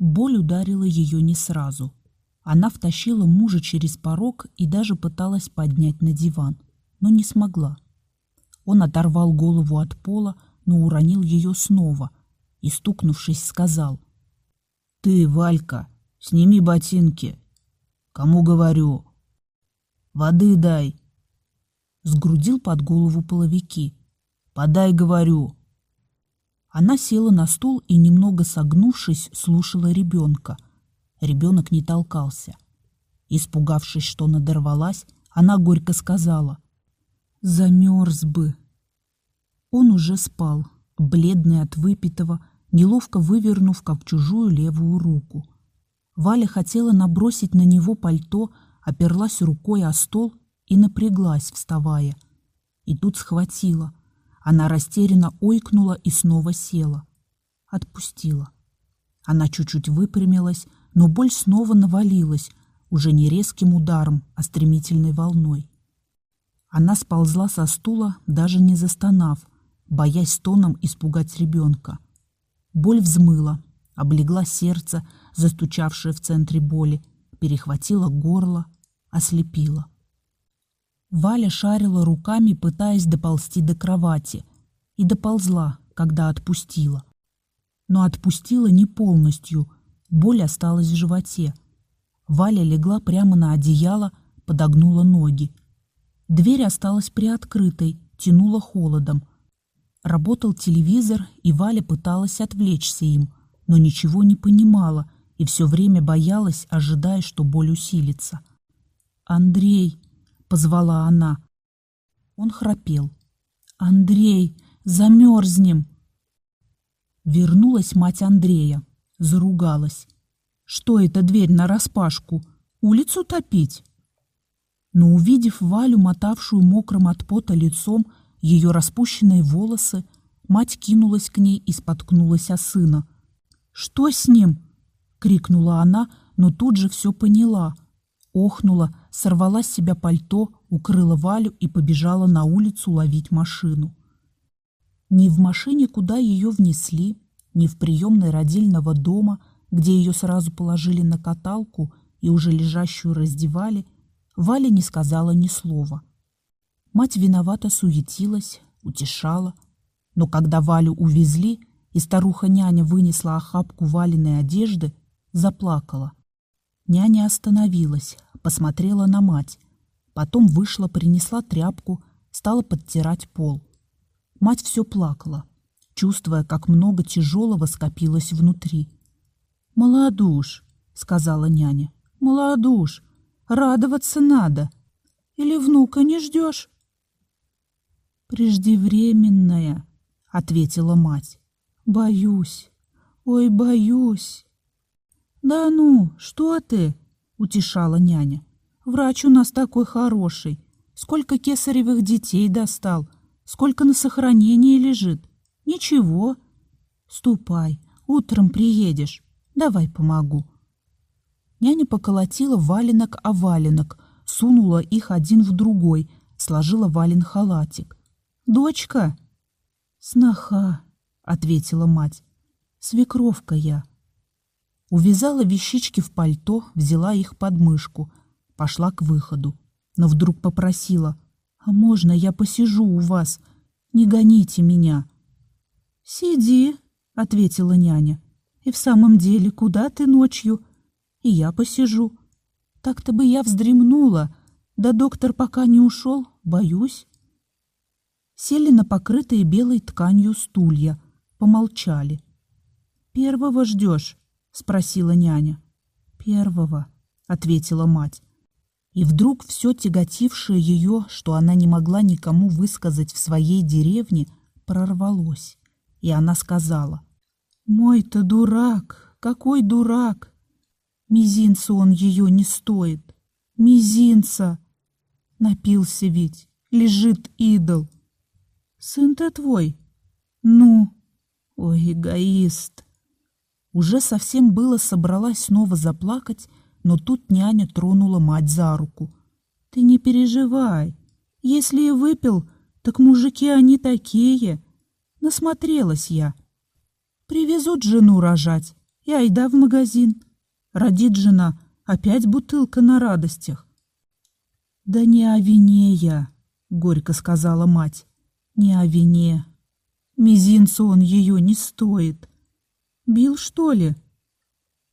Боль ударила ее не сразу. Она втащила мужа через порог и даже пыталась поднять на диван, но не смогла. Он оторвал голову от пола, но уронил ее снова и, стукнувшись, сказал. «Ты, Валька, сними ботинки. Кому говорю? Воды дай». Сгрудил под голову половики. «Подай, говорю». Она села на стул и, немного согнувшись, слушала ребенка. Ребенок не толкался. Испугавшись, что надорвалась, она горько сказала. «Замерз бы». Он уже спал, бледный от выпитого, неловко вывернув, как чужую левую руку. Валя хотела набросить на него пальто, оперлась рукой о стол и напряглась, вставая. И тут схватила. Она растерянно ойкнула и снова села. Отпустила. Она чуть-чуть выпрямилась, но боль снова навалилась, уже не резким ударом, а стремительной волной. Она сползла со стула, даже не застонав, боясь тоном испугать ребенка. Боль взмыла, облегла сердце, застучавшее в центре боли, перехватила горло, ослепила. Валя шарила руками, пытаясь доползти до кровати, и доползла, когда отпустила. Но отпустила не полностью, боль осталась в животе. Валя легла прямо на одеяло, подогнула ноги. Дверь осталась приоткрытой, тянула холодом. Работал телевизор, и Валя пыталась отвлечься им, но ничего не понимала и все время боялась, ожидая, что боль усилится. «Андрей!» — позвала она. Он храпел. «Андрей, замерзнем!» Вернулась мать Андрея, заругалась. «Что это дверь нараспашку? Улицу топить?» Но, увидев Валю, мотавшую мокрым от пота лицом, ее распущенные волосы, мать кинулась к ней и споткнулась о сына. «Что с ним?» — крикнула она, но тут же все поняла. Охнула, сорвала с себя пальто, укрыла Валю и побежала на улицу ловить машину. Ни в машине, куда ее внесли, ни в приемной родильного дома, где ее сразу положили на каталку и уже лежащую раздевали, Валя не сказала ни слова. Мать виновато суетилась, утешала. Но когда Валю увезли, и старуха-няня вынесла охапку Валиной одежды, заплакала. Няня остановилась, посмотрела на мать. Потом вышла, принесла тряпку, стала подтирать пол. Мать все плакала, чувствуя, как много тяжелого скопилось внутри. «Молодуш», — сказала няня, — «молодуш, радоваться надо. Или внука не ждешь?» «Преждевременная», — ответила мать. «Боюсь, ой, боюсь». «Да ну, что ты?» — утешала няня. «Врач у нас такой хороший. Сколько кесаревых детей достал, сколько на сохранении лежит. Ничего. Ступай, утром приедешь. Давай помогу». Няня поколотила валенок о валенок, сунула их один в другой, сложила вален халатик. «Дочка?» «Сноха», — ответила мать. «Свекровка я». Увязала вещички в пальто, взяла их под мышку, пошла к выходу, но вдруг попросила, «А можно я посижу у вас? Не гоните меня». «Сиди», — ответила няня. «И в самом деле, куда ты ночью?» «И я посижу. Так-то бы я вздремнула, да доктор пока не ушел, боюсь» сели на покрытые белой тканью стулья, помолчали. «Первого ждешь?» — спросила няня. «Первого», — ответила мать. И вдруг все тяготившее ее, что она не могла никому высказать в своей деревне, прорвалось. И она сказала, «Мой-то дурак, какой дурак! Мизинца он ее не стоит, мизинца! Напился ведь, лежит идол!» Сын-то твой? Ну, ой, эгоист. Уже совсем было собралась снова заплакать, но тут няня тронула мать за руку. Ты не переживай. Если и выпил, так мужики они такие. Насмотрелась я. Привезут жену рожать, и айда в магазин. Родит жена, опять бутылка на радостях. Да не о вине я, горько сказала мать. Не о вине. Мизинцу он ее не стоит. Бил, что ли?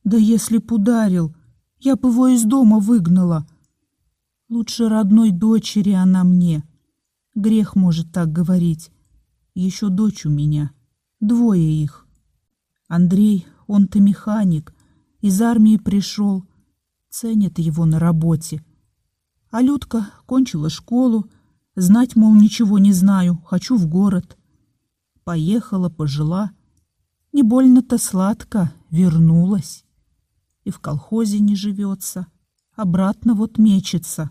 Да если б ударил, я бы его из дома выгнала. Лучше родной дочери она мне. Грех может так говорить. Еще дочь у меня. Двое их. Андрей, он-то механик. Из армии пришел. Ценят его на работе. А Людка кончила школу. Знать, мол, ничего не знаю. Хочу в город. Поехала, пожила. Не больно-то сладко. Вернулась. И в колхозе не живется. Обратно вот мечется.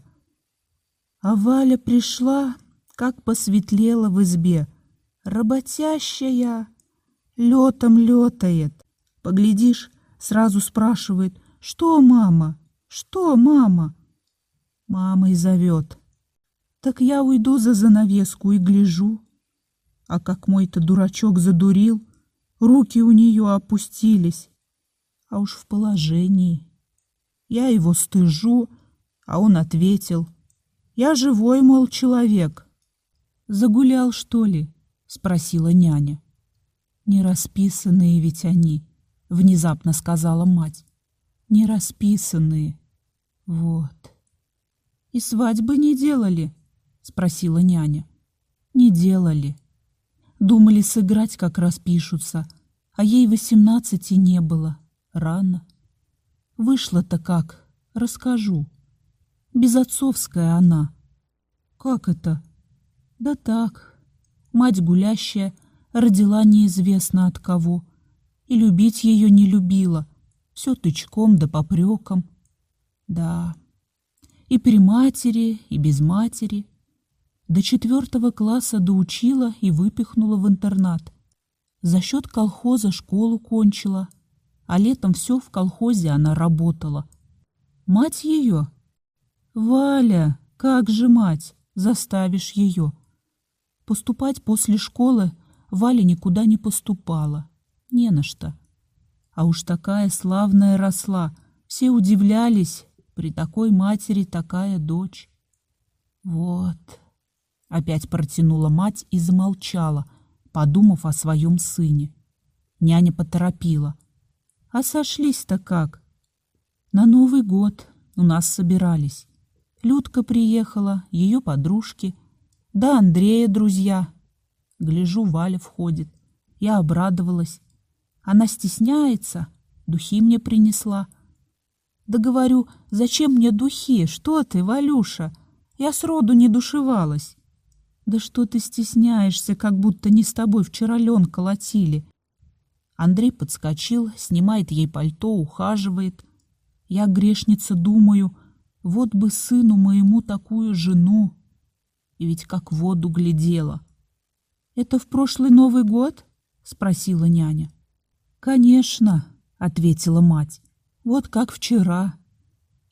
А Валя пришла, как посветлела в избе. Работящая, летом летает. Поглядишь, сразу спрашивает, что мама, что мама? Мамой зовет. Так я уйду за занавеску и гляжу. А как мой-то дурачок задурил, руки у нее опустились. А уж в положении. Я его стыжу, а он ответил. Я живой, мол, человек. Загулял, что ли? Спросила няня. Не расписанные ведь они, внезапно сказала мать. Не расписанные. Вот. И свадьбы не делали? Спросила няня. Не делали. Думали сыграть, как распишутся, а ей восемнадцати не было. Рано. Вышло-то как? Расскажу. Безотцовская она. Как это? Да так. Мать гулящая, родила неизвестно от кого. И любить ее не любила. Все тычком да попреком. Да. И при матери, и без матери. До четвертого класса доучила и выпихнула в интернат. За счет колхоза школу кончила, а летом все в колхозе она работала. Мать ее? Валя, как же мать, заставишь ее. Поступать после школы Валя никуда не поступала. Не на что. А уж такая славная росла. Все удивлялись. При такой матери такая дочь. Вот. Опять протянула мать и замолчала, подумав о своем сыне. Няня поторопила. А сошлись-то как? На Новый год у нас собирались. Людка приехала, ее подружки — да Андрея друзья. Гляжу, Валя входит. Я обрадовалась. Она стесняется, духи мне принесла. Да говорю, зачем мне духи? Что ты, Валюша? Я сроду не душевалась. Да что ты стесняешься, как будто не с тобой вчера лен колотили. Андрей подскочил, снимает ей пальто, ухаживает. Я, грешница, думаю, вот бы сыну моему такую жену и ведь как в воду глядела. «Это в прошлый Новый год?» — спросила няня. «Конечно», — ответила мать. «Вот как вчера.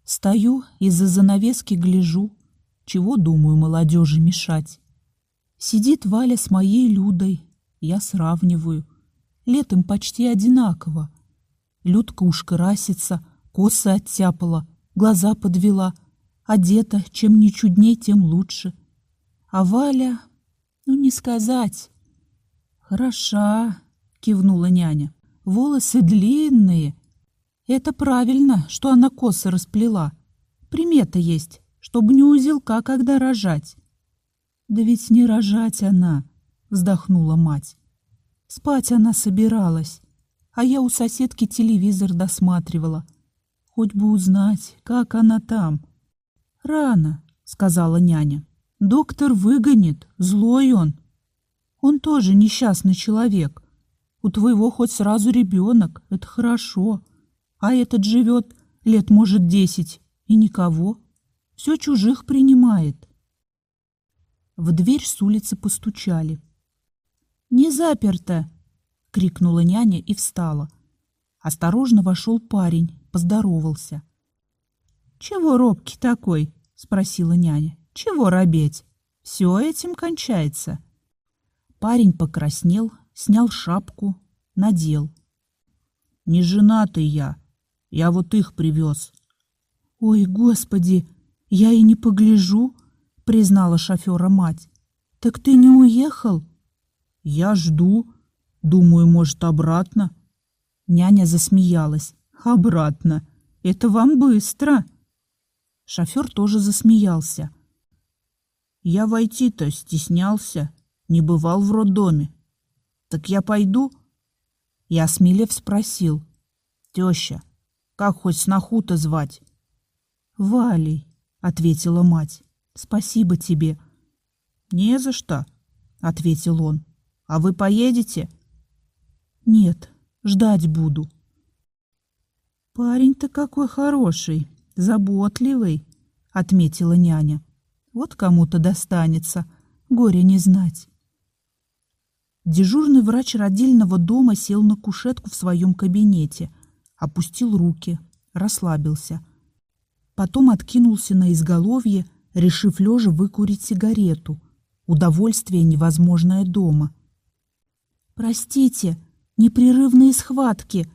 Стою из-за занавески гляжу. Чего, думаю, молодежи мешать? Сидит Валя с моей Людой. Я сравниваю. Летом почти одинаково. Людка уж красится, косы оттяпала, глаза подвела. Одета, чем не чудней, тем лучше. — а Валя, ну не сказать. Хороша, кивнула няня. Волосы длинные. Это правильно, что она косы расплела. Примета есть, чтобы не узелка, когда рожать. Да ведь не рожать она, вздохнула мать. Спать она собиралась, а я у соседки телевизор досматривала. Хоть бы узнать, как она там. Рано, сказала няня. Доктор выгонит, злой он. Он тоже несчастный человек. У твоего хоть сразу ребенок, это хорошо. А этот живет лет, может, десять, и никого. Все чужих принимает. В дверь с улицы постучали. «Не заперто!» — крикнула няня и встала. Осторожно вошел парень, поздоровался. «Чего робкий такой?» — спросила няня. Чего робеть? Все этим кончается. Парень покраснел, снял шапку, надел. Не женатый я. Я вот их привез. Ой, господи, я и не погляжу, признала шофера мать. Так ты не уехал? Я жду. Думаю, может, обратно. Няня засмеялась. Обратно. Это вам быстро. Шофер тоже засмеялся. Я войти-то стеснялся, не бывал в роддоме. Так я пойду? Я осмелев спросил. Теща, как хоть сноху-то звать? Валей, ответила мать. Спасибо тебе. Не за что, ответил он. А вы поедете? Нет, ждать буду. Парень-то какой хороший, заботливый, отметила няня. Вот кому-то достанется, горе не знать. Дежурный врач родильного дома сел на кушетку в своем кабинете, опустил руки, расслабился. Потом откинулся на изголовье, решив лежа выкурить сигарету. Удовольствие невозможное дома. «Простите, непрерывные схватки!»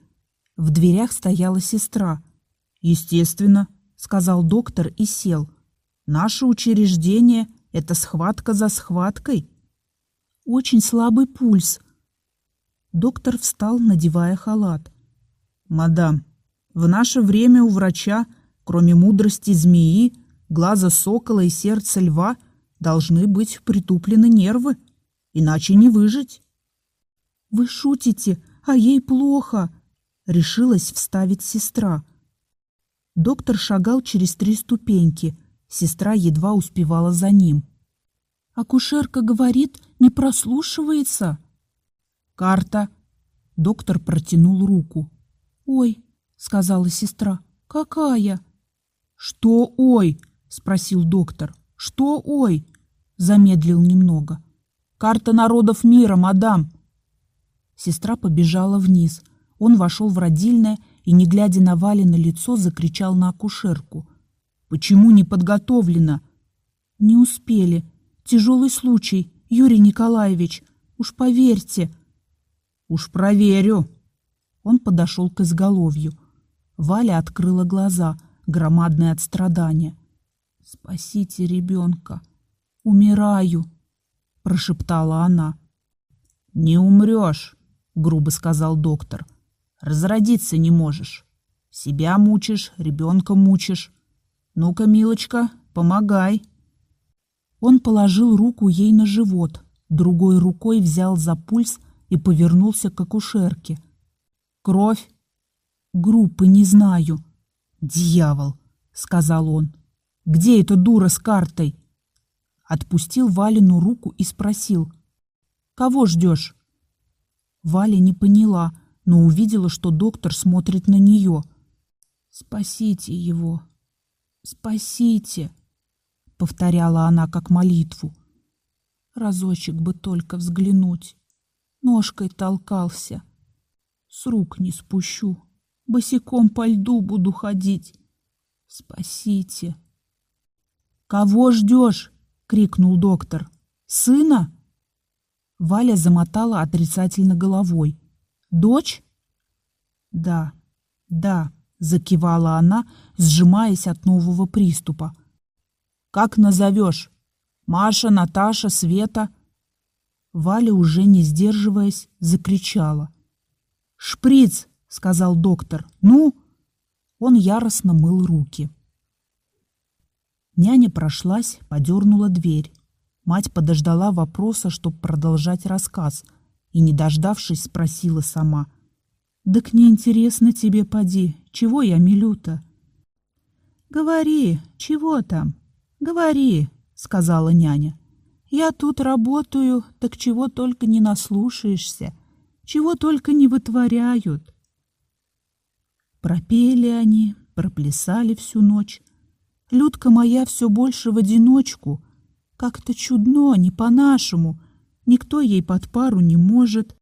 В дверях стояла сестра. «Естественно», — сказал доктор и сел. «Наше учреждение — это схватка за схваткой». «Очень слабый пульс». Доктор встал, надевая халат. «Мадам, в наше время у врача, кроме мудрости змеи, глаза сокола и сердца льва, должны быть притуплены нервы, иначе не выжить». «Вы шутите, а ей плохо!» решилась вставить сестра. Доктор шагал через три ступеньки. Сестра едва успевала за ним. Акушерка говорит, не прослушивается. Карта. Доктор протянул руку. Ой, сказала сестра. Какая? Что ой? Спросил доктор. Что ой? Замедлил немного. Карта народов мира, мадам. Сестра побежала вниз. Он вошел в родильное и, не глядя на Вале лицо, закричал на акушерку. «Почему не подготовлено?» «Не успели. Тяжелый случай, Юрий Николаевич. Уж поверьте». «Уж проверю». Он подошел к изголовью. Валя открыла глаза, громадные от страдания. «Спасите ребенка. Умираю», — прошептала она. «Не умрешь», — грубо сказал доктор. Разродиться не можешь. Себя мучишь, ребенка мучишь. Ну-ка, милочка, помогай. Он положил руку ей на живот, другой рукой взял за пульс и повернулся к акушерке. Кровь? Группы не знаю. Дьявол, сказал он. Где эта дура с картой? Отпустил Валину руку и спросил. Кого ждешь? Валя не поняла, но увидела, что доктор смотрит на нее. «Спасите его! Спасите!» — повторяла она как молитву. «Разочек бы только взглянуть. Ножкой толкался. С рук не спущу. Босиком по льду буду ходить. Спасите!» «Кого ждешь?» — крикнул доктор. «Сына?» Валя замотала отрицательно головой. Дочь? Да, да, закивала она, сжимаясь от нового приступа. Как назовешь? Маша, Наташа, Света? Валя, уже не сдерживаясь, закричала. «Шприц!» — сказал доктор. «Ну?» Он яростно мыл руки. Няня прошлась, подернула дверь. Мать подождала вопроса, чтобы продолжать рассказ — и, не дождавшись, спросила сама. «Так неинтересно тебе, поди, чего я милю-то?» «Говори, чего там? Говори», — сказала няня. «Я тут работаю, так чего только не наслушаешься, чего только не вытворяют». Пропели они, проплясали всю ночь. Людка моя все больше в одиночку. Как-то чудно, не по-нашему — Никто ей под пару не может.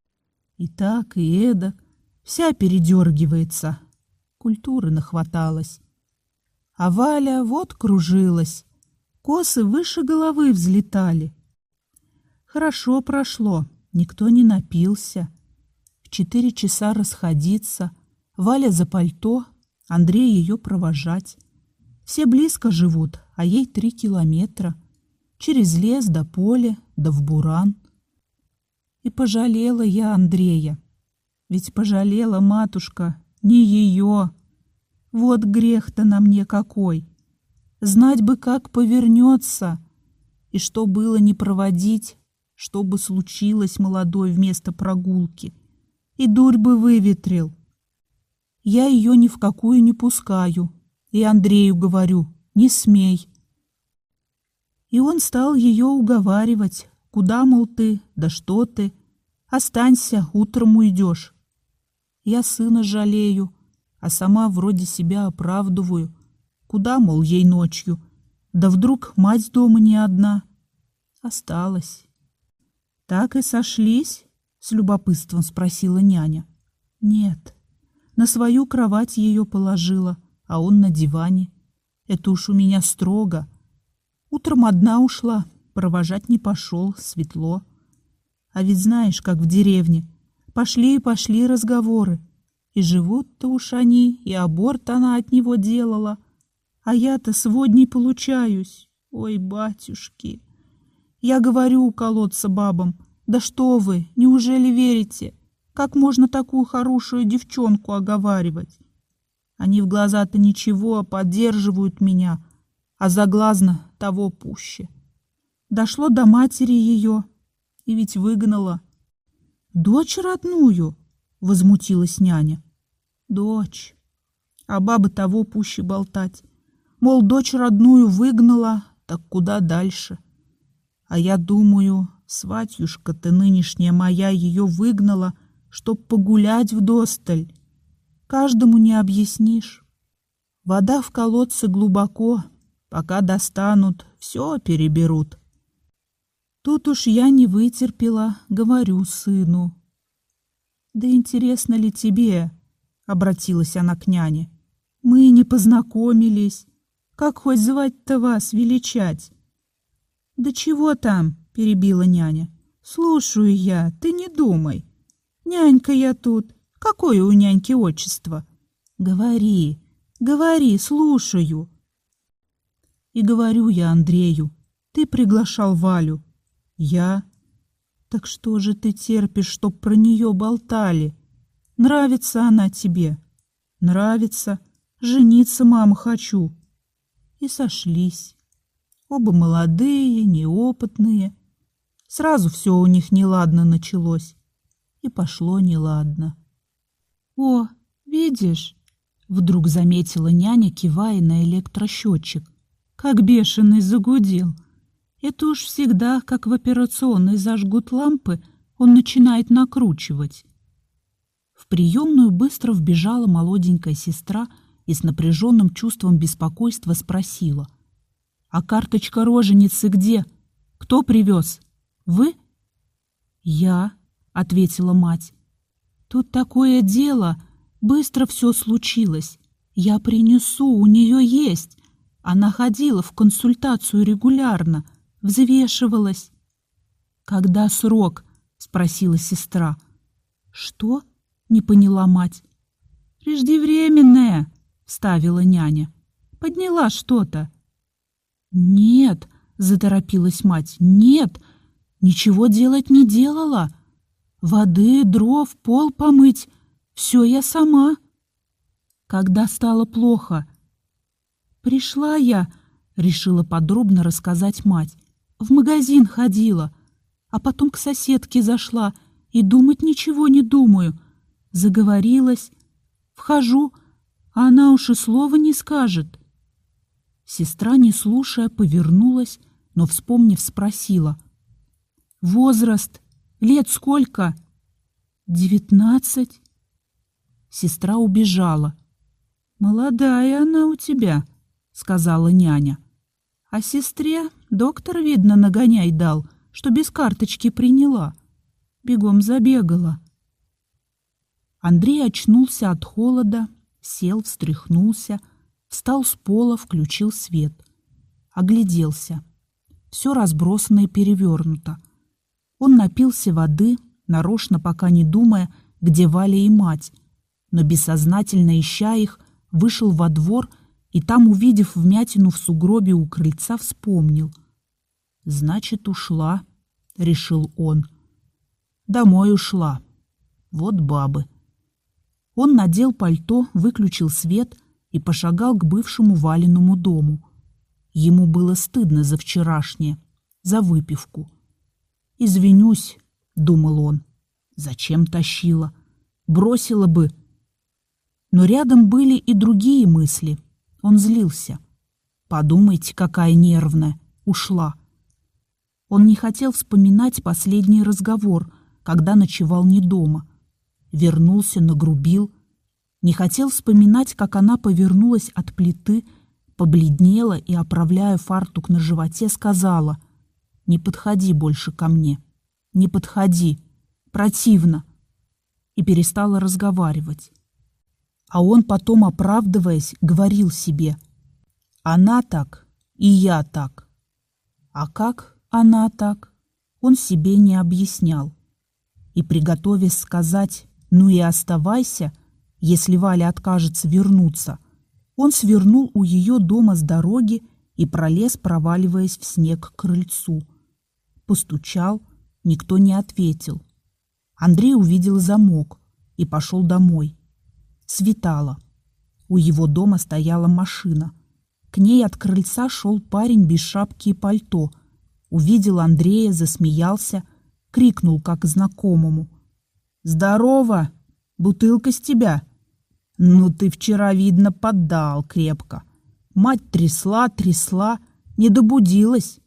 И так, и эдак. Вся передергивается. Культуры нахваталась. А Валя вот кружилась. Косы выше головы взлетали. Хорошо прошло, никто не напился. В четыре часа расходиться, Валя за пальто, Андрей ее провожать. Все близко живут, а ей три километра. Через лес до поля, да в буран. И пожалела я Андрея. Ведь пожалела матушка не ее. Вот грех-то на мне какой. Знать бы, как повернется. И что было не проводить, что бы случилось молодой вместо прогулки. И дурь бы выветрил. Я ее ни в какую не пускаю. И Андрею говорю, не смей. И он стал ее уговаривать. Куда, мол, ты, да что ты? Останься, утром уйдешь. Я сына жалею, а сама вроде себя оправдываю. Куда, мол, ей ночью? Да вдруг мать дома не одна. Осталась. Так и сошлись? С любопытством спросила няня. Нет. На свою кровать ее положила, а он на диване. Это уж у меня строго. Утром одна ушла, провожать не пошел, светло. А ведь знаешь, как в деревне. Пошли и пошли разговоры. И живут-то уж они, и аборт она от него делала. А я-то сводней получаюсь. Ой, батюшки. Я говорю у колодца бабам, да что вы, неужели верите? Как можно такую хорошую девчонку оговаривать? Они в глаза-то ничего, поддерживают меня, а заглазно того пуще. Дошло до матери ее, и ведь выгнала. Дочь родную, возмутилась няня. Дочь. А баба того пуще болтать. Мол, дочь родную выгнала, так куда дальше? А я думаю, сватьюшка ты нынешняя моя ее выгнала, чтоб погулять в досталь. Каждому не объяснишь. Вода в колодце глубоко, пока достанут, все переберут. Тут уж я не вытерпела, говорю сыну. «Да интересно ли тебе?» — обратилась она к няне. «Мы не познакомились. Как хоть звать-то вас величать?» «Да чего там?» — перебила няня. «Слушаю я, ты не думай. Нянька я тут. Какое у няньки отчество?» «Говори, говори, слушаю». И говорю я Андрею, ты приглашал Валю. Я? Так что же ты терпишь, чтоб про нее болтали? Нравится она тебе? Нравится. Жениться, мама, хочу. И сошлись. Оба молодые, неопытные. Сразу все у них неладно началось. И пошло неладно. О, видишь? Вдруг заметила няня, кивая на электросчетчик. Как бешеный загудел — это уж всегда, как в операционной зажгут лампы, он начинает накручивать. В приемную быстро вбежала молоденькая сестра и с напряженным чувством беспокойства спросила. «А карточка роженицы где? Кто привез? Вы?» «Я», — ответила мать. «Тут такое дело. Быстро все случилось. Я принесу, у нее есть. Она ходила в консультацию регулярно» взвешивалась. «Когда срок?» — спросила сестра. «Что?» — не поняла мать. «Преждевременная», — ставила няня. «Подняла что-то». «Нет», — заторопилась мать, — «нет, ничего делать не делала. Воды, дров, пол помыть — все я сама». Когда стало плохо? «Пришла я», — решила подробно рассказать мать в магазин ходила, а потом к соседке зашла и думать ничего не думаю. Заговорилась, вхожу, а она уж и слова не скажет. Сестра, не слушая, повернулась, но, вспомнив, спросила. «Возраст? Лет сколько?» «Девятнадцать». Сестра убежала. «Молодая она у тебя», — сказала няня. А сестре доктор, видно, нагоняй дал, что без карточки приняла. Бегом забегала. Андрей очнулся от холода, сел, встряхнулся, встал с пола, включил свет. Огляделся. Все разбросано и перевернуто. Он напился воды, нарочно пока не думая, где Валя и мать. но бессознательно ища их, вышел во двор и там, увидев вмятину в сугробе у крыльца, вспомнил. «Значит, ушла», — решил он. «Домой ушла. Вот бабы». Он надел пальто, выключил свет и пошагал к бывшему Валиному дому. Ему было стыдно за вчерашнее, за выпивку. «Извинюсь», — думал он. «Зачем тащила? Бросила бы». Но рядом были и другие мысли. Он злился. «Подумайте, какая нервная. Ушла». Он не хотел вспоминать последний разговор, когда ночевал не дома. Вернулся, нагрубил. Не хотел вспоминать, как она повернулась от плиты, побледнела и, оправляя фартук на животе, сказала «Не подходи больше ко мне, не подходи, противно» и перестала разговаривать. А он потом, оправдываясь, говорил себе «Она так, и я так». А как она так, он себе не объяснял. И, приготовясь сказать «ну и оставайся», если Валя откажется вернуться – он свернул у ее дома с дороги и пролез, проваливаясь в снег к крыльцу. Постучал, никто не ответил. Андрей увидел замок и пошел домой. Светало. У его дома стояла машина. К ней от крыльца шел парень без шапки и пальто. Увидел Андрея, засмеялся, крикнул как знакомому. «Здорово! Бутылка с тебя!» Ну, ты вчера, видно, поддал крепко. Мать трясла, трясла, не добудилась.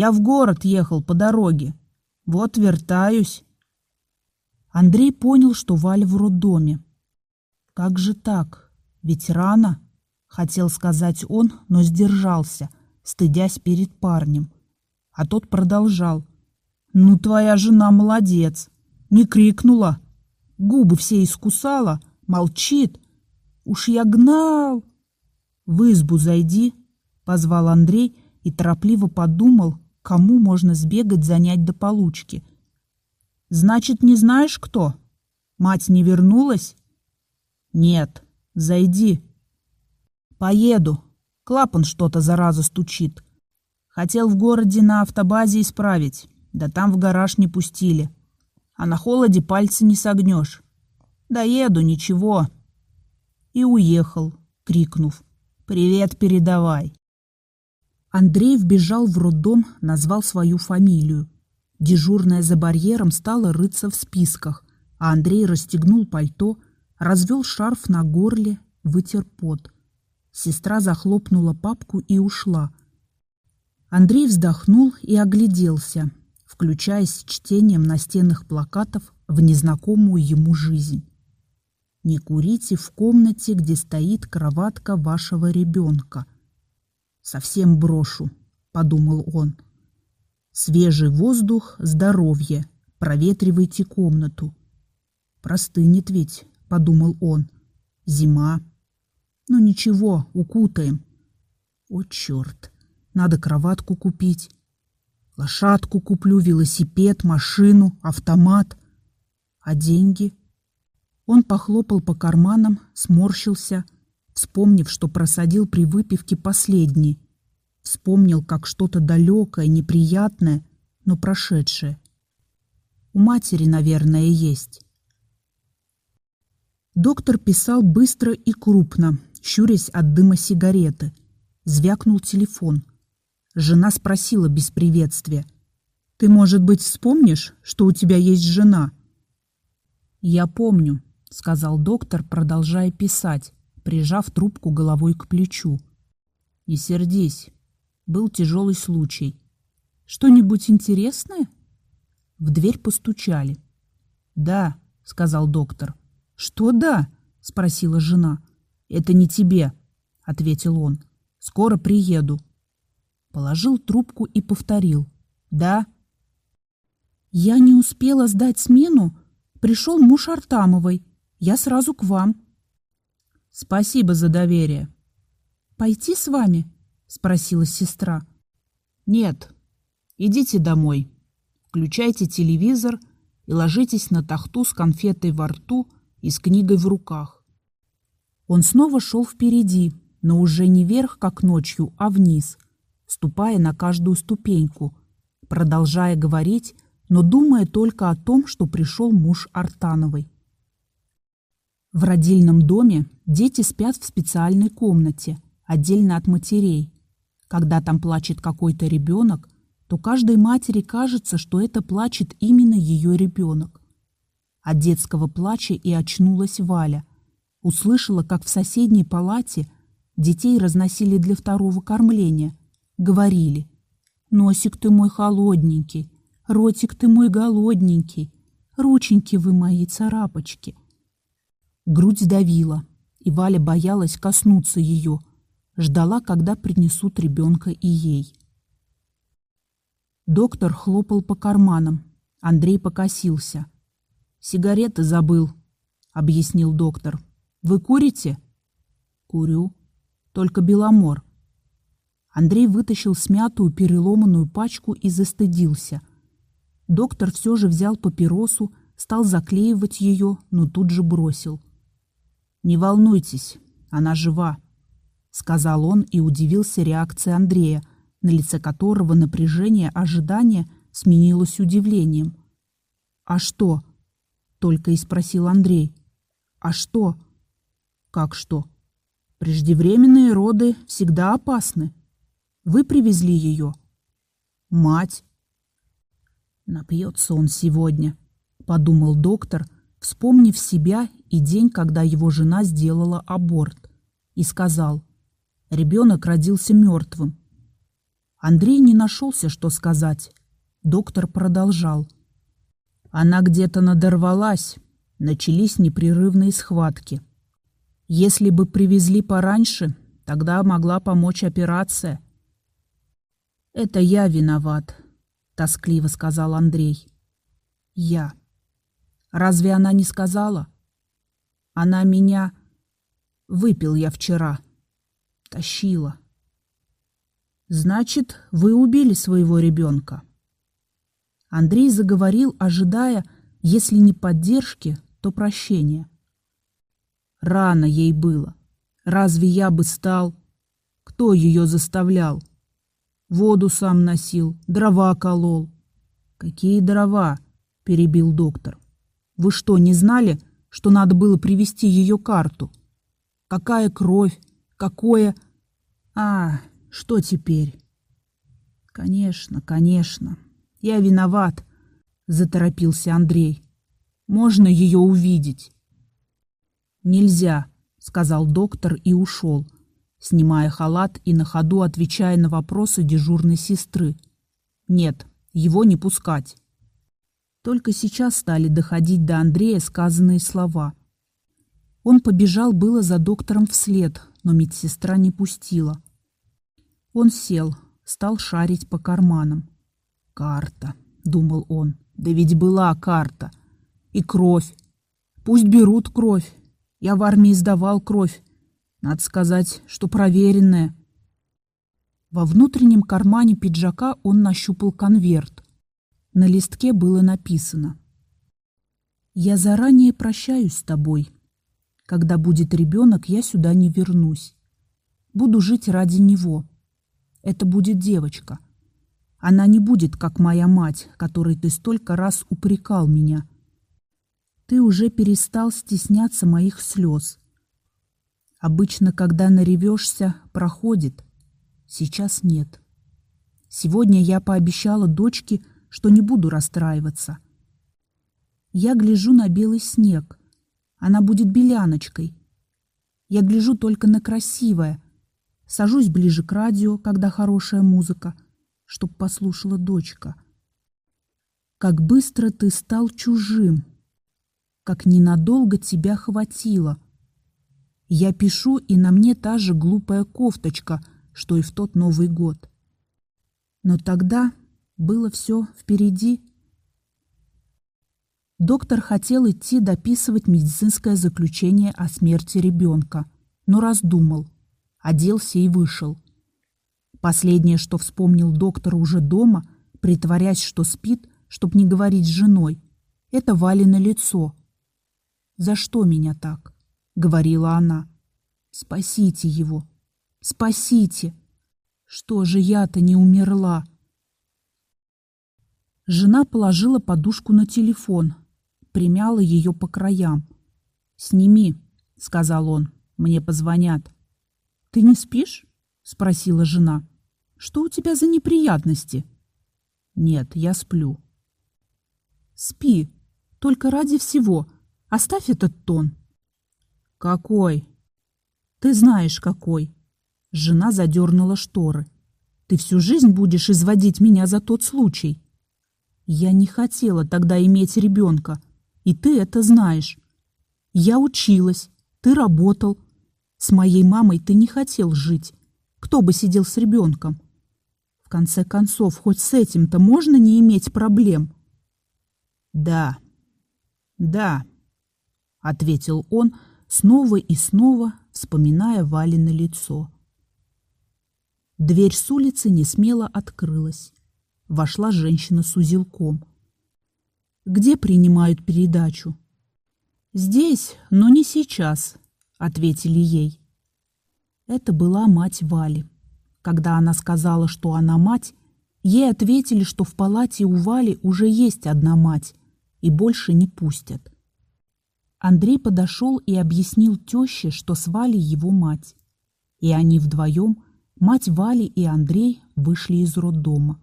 Я в город ехал по дороге. Вот вертаюсь. Андрей понял, что Валя в роддоме. Как же так? Ведь рано, хотел сказать он, но сдержался, стыдясь перед парнем. А тот продолжал. Ну, твоя жена молодец. Не крикнула. Губы все искусала, Молчит. Уж я гнал. В избу зайди, позвал Андрей и торопливо подумал, кому можно сбегать занять до получки. Значит, не знаешь кто? Мать не вернулась? Нет, зайди. Поеду. Клапан что-то зараза стучит. Хотел в городе на автобазе исправить, да там в гараж не пустили. А на холоде пальцы не согнешь. Доеду, ничего. И уехал, крикнув. «Привет передавай». Андрей вбежал в роддом, назвал свою фамилию. Дежурная за барьером стала рыться в списках, а Андрей расстегнул пальто, развел шарф на горле, вытер пот. Сестра захлопнула папку и ушла. Андрей вздохнул и огляделся, включаясь чтением настенных плакатов в незнакомую ему жизнь. Не курите в комнате, где стоит кроватка вашего ребенка. Совсем брошу, подумал он. Свежий воздух, здоровье. Проветривайте комнату. Простынет ведь, подумал он. Зима. Ну ничего, укутаем. О, черт, надо кроватку купить. Лошадку куплю, велосипед, машину, автомат. А деньги? Он похлопал по карманам, сморщился, вспомнив, что просадил при выпивке последний. Вспомнил, как что-то далекое, неприятное, но прошедшее. У матери, наверное, есть. Доктор писал быстро и крупно, щурясь от дыма сигареты. Звякнул телефон. Жена спросила без приветствия. «Ты, может быть, вспомнишь, что у тебя есть жена?» «Я помню», — сказал доктор, продолжая писать, прижав трубку головой к плечу. «Не сердись. Был тяжелый случай. Что-нибудь интересное?» В дверь постучали. «Да», — сказал доктор. «Что да?» — спросила жена. «Это не тебе», — ответил он. «Скоро приеду». Положил трубку и повторил. «Да?» «Я не успела сдать смену. Пришел муж Артамовой. Я сразу к вам. Спасибо за доверие. Пойти с вами? Спросила сестра. Нет, идите домой. Включайте телевизор и ложитесь на тахту с конфетой во рту и с книгой в руках. Он снова шел впереди, но уже не вверх, как ночью, а вниз, ступая на каждую ступеньку, продолжая говорить, но думая только о том, что пришел муж Артановой. В родильном доме дети спят в специальной комнате, отдельно от матерей. Когда там плачет какой-то ребенок, то каждой матери кажется, что это плачет именно ее ребенок. От детского плача и очнулась Валя. Услышала, как в соседней палате детей разносили для второго кормления. Говорили «Носик ты мой холодненький, ротик ты мой голодненький, рученьки вы мои царапочки». Грудь давила, и Валя боялась коснуться ее, ждала, когда принесут ребенка и ей. Доктор хлопал по карманам. Андрей покосился. «Сигареты забыл», — объяснил доктор. «Вы курите?» «Курю. Только беломор». Андрей вытащил смятую переломанную пачку и застыдился. Доктор все же взял папиросу, стал заклеивать ее, но тут же бросил. «Не волнуйтесь, она жива», — сказал он и удивился реакции Андрея, на лице которого напряжение ожидания сменилось удивлением. «А что?» — только и спросил Андрей. «А что?» «Как что?» «Преждевременные роды всегда опасны. Вы привезли ее?» «Мать». «Напьется он сегодня», — подумал доктор, вспомнив себя и день, когда его жена сделала аборт, и сказал, ребенок родился мертвым. Андрей не нашелся, что сказать. Доктор продолжал. Она где-то надорвалась, начались непрерывные схватки. Если бы привезли пораньше, тогда могла помочь операция. «Это я виноват», — тоскливо сказал Андрей. «Я». «Разве она не сказала?» Она меня... Выпил я вчера. Тащила. Значит, вы убили своего ребенка. Андрей заговорил, ожидая, если не поддержки, то прощения. Рано ей было. Разве я бы стал? Кто ее заставлял? Воду сам носил, дрова колол. Какие дрова? Перебил доктор. Вы что, не знали, что надо было привести ее карту. Какая кровь, какое... А, что теперь? Конечно, конечно. Я виноват, заторопился Андрей. Можно ее увидеть? Нельзя, сказал доктор и ушел, снимая халат и на ходу отвечая на вопросы дежурной сестры. Нет, его не пускать. Только сейчас стали доходить до Андрея сказанные слова. Он побежал было за доктором вслед, но медсестра не пустила. Он сел, стал шарить по карманам. «Карта», — думал он, — «да ведь была карта. И кровь. Пусть берут кровь. Я в армии сдавал кровь. Надо сказать, что проверенная». Во внутреннем кармане пиджака он нащупал конверт — на листке было написано «Я заранее прощаюсь с тобой. Когда будет ребенок, я сюда не вернусь. Буду жить ради него. Это будет девочка. Она не будет, как моя мать, которой ты столько раз упрекал меня. Ты уже перестал стесняться моих слез. Обычно, когда наревешься, проходит. Сейчас нет. Сегодня я пообещала дочке, что не буду расстраиваться. Я гляжу на белый снег. Она будет беляночкой. Я гляжу только на красивое. Сажусь ближе к радио, когда хорошая музыка, чтоб послушала дочка. Как быстро ты стал чужим. Как ненадолго тебя хватило. Я пишу, и на мне та же глупая кофточка, что и в тот Новый год. Но тогда было все впереди. Доктор хотел идти дописывать медицинское заключение о смерти ребенка, но раздумал, оделся и вышел. Последнее, что вспомнил доктор уже дома, притворяясь, что спит, чтоб не говорить с женой, это Валино лицо. «За что меня так?» — говорила она. «Спасите его! Спасите! Что же я-то не умерла?» Жена положила подушку на телефон, примяла ее по краям. «Сними», — сказал он, — «мне позвонят». «Ты не спишь?» — спросила жена. «Что у тебя за неприятности?» «Нет, я сплю». «Спи, только ради всего. Оставь этот тон». «Какой?» «Ты знаешь, какой». Жена задернула шторы. «Ты всю жизнь будешь изводить меня за тот случай». «Я не хотела тогда иметь ребенка, и ты это знаешь. Я училась, ты работал. С моей мамой ты не хотел жить. Кто бы сидел с ребенком? В конце концов, хоть с этим-то можно не иметь проблем?» «Да, да», — ответил он снова и снова, вспоминая Валино лицо. Дверь с улицы несмело открылась. Вошла женщина с узелком. «Где принимают передачу?» «Здесь, но не сейчас», — ответили ей. Это была мать Вали. Когда она сказала, что она мать, ей ответили, что в палате у Вали уже есть одна мать, и больше не пустят. Андрей подошел и объяснил теще, что с Валей его мать. И они вдвоем, мать Вали и Андрей, вышли из роддома.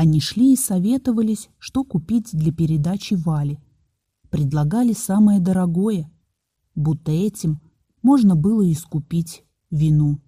Они шли и советовались, что купить для передачи Вали. Предлагали самое дорогое, будто этим можно было искупить вину.